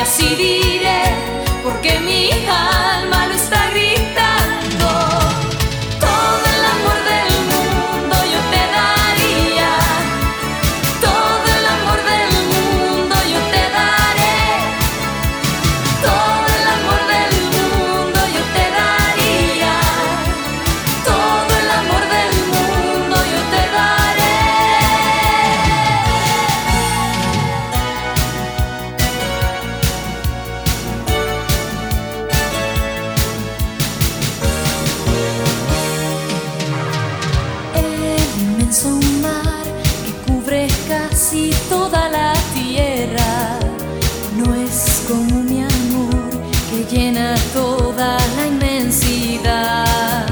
así inmenso mar que cubre casi toda la tierra. No es como mi amor que llena toda la inmensidad.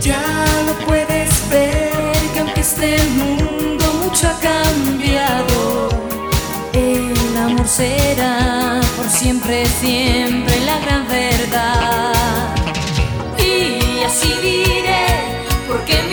Ya lo puedes ver que aunque este mundo mucho ha cambiado, el amor será por siempre, siempre la gran verdad. Y así diré, porque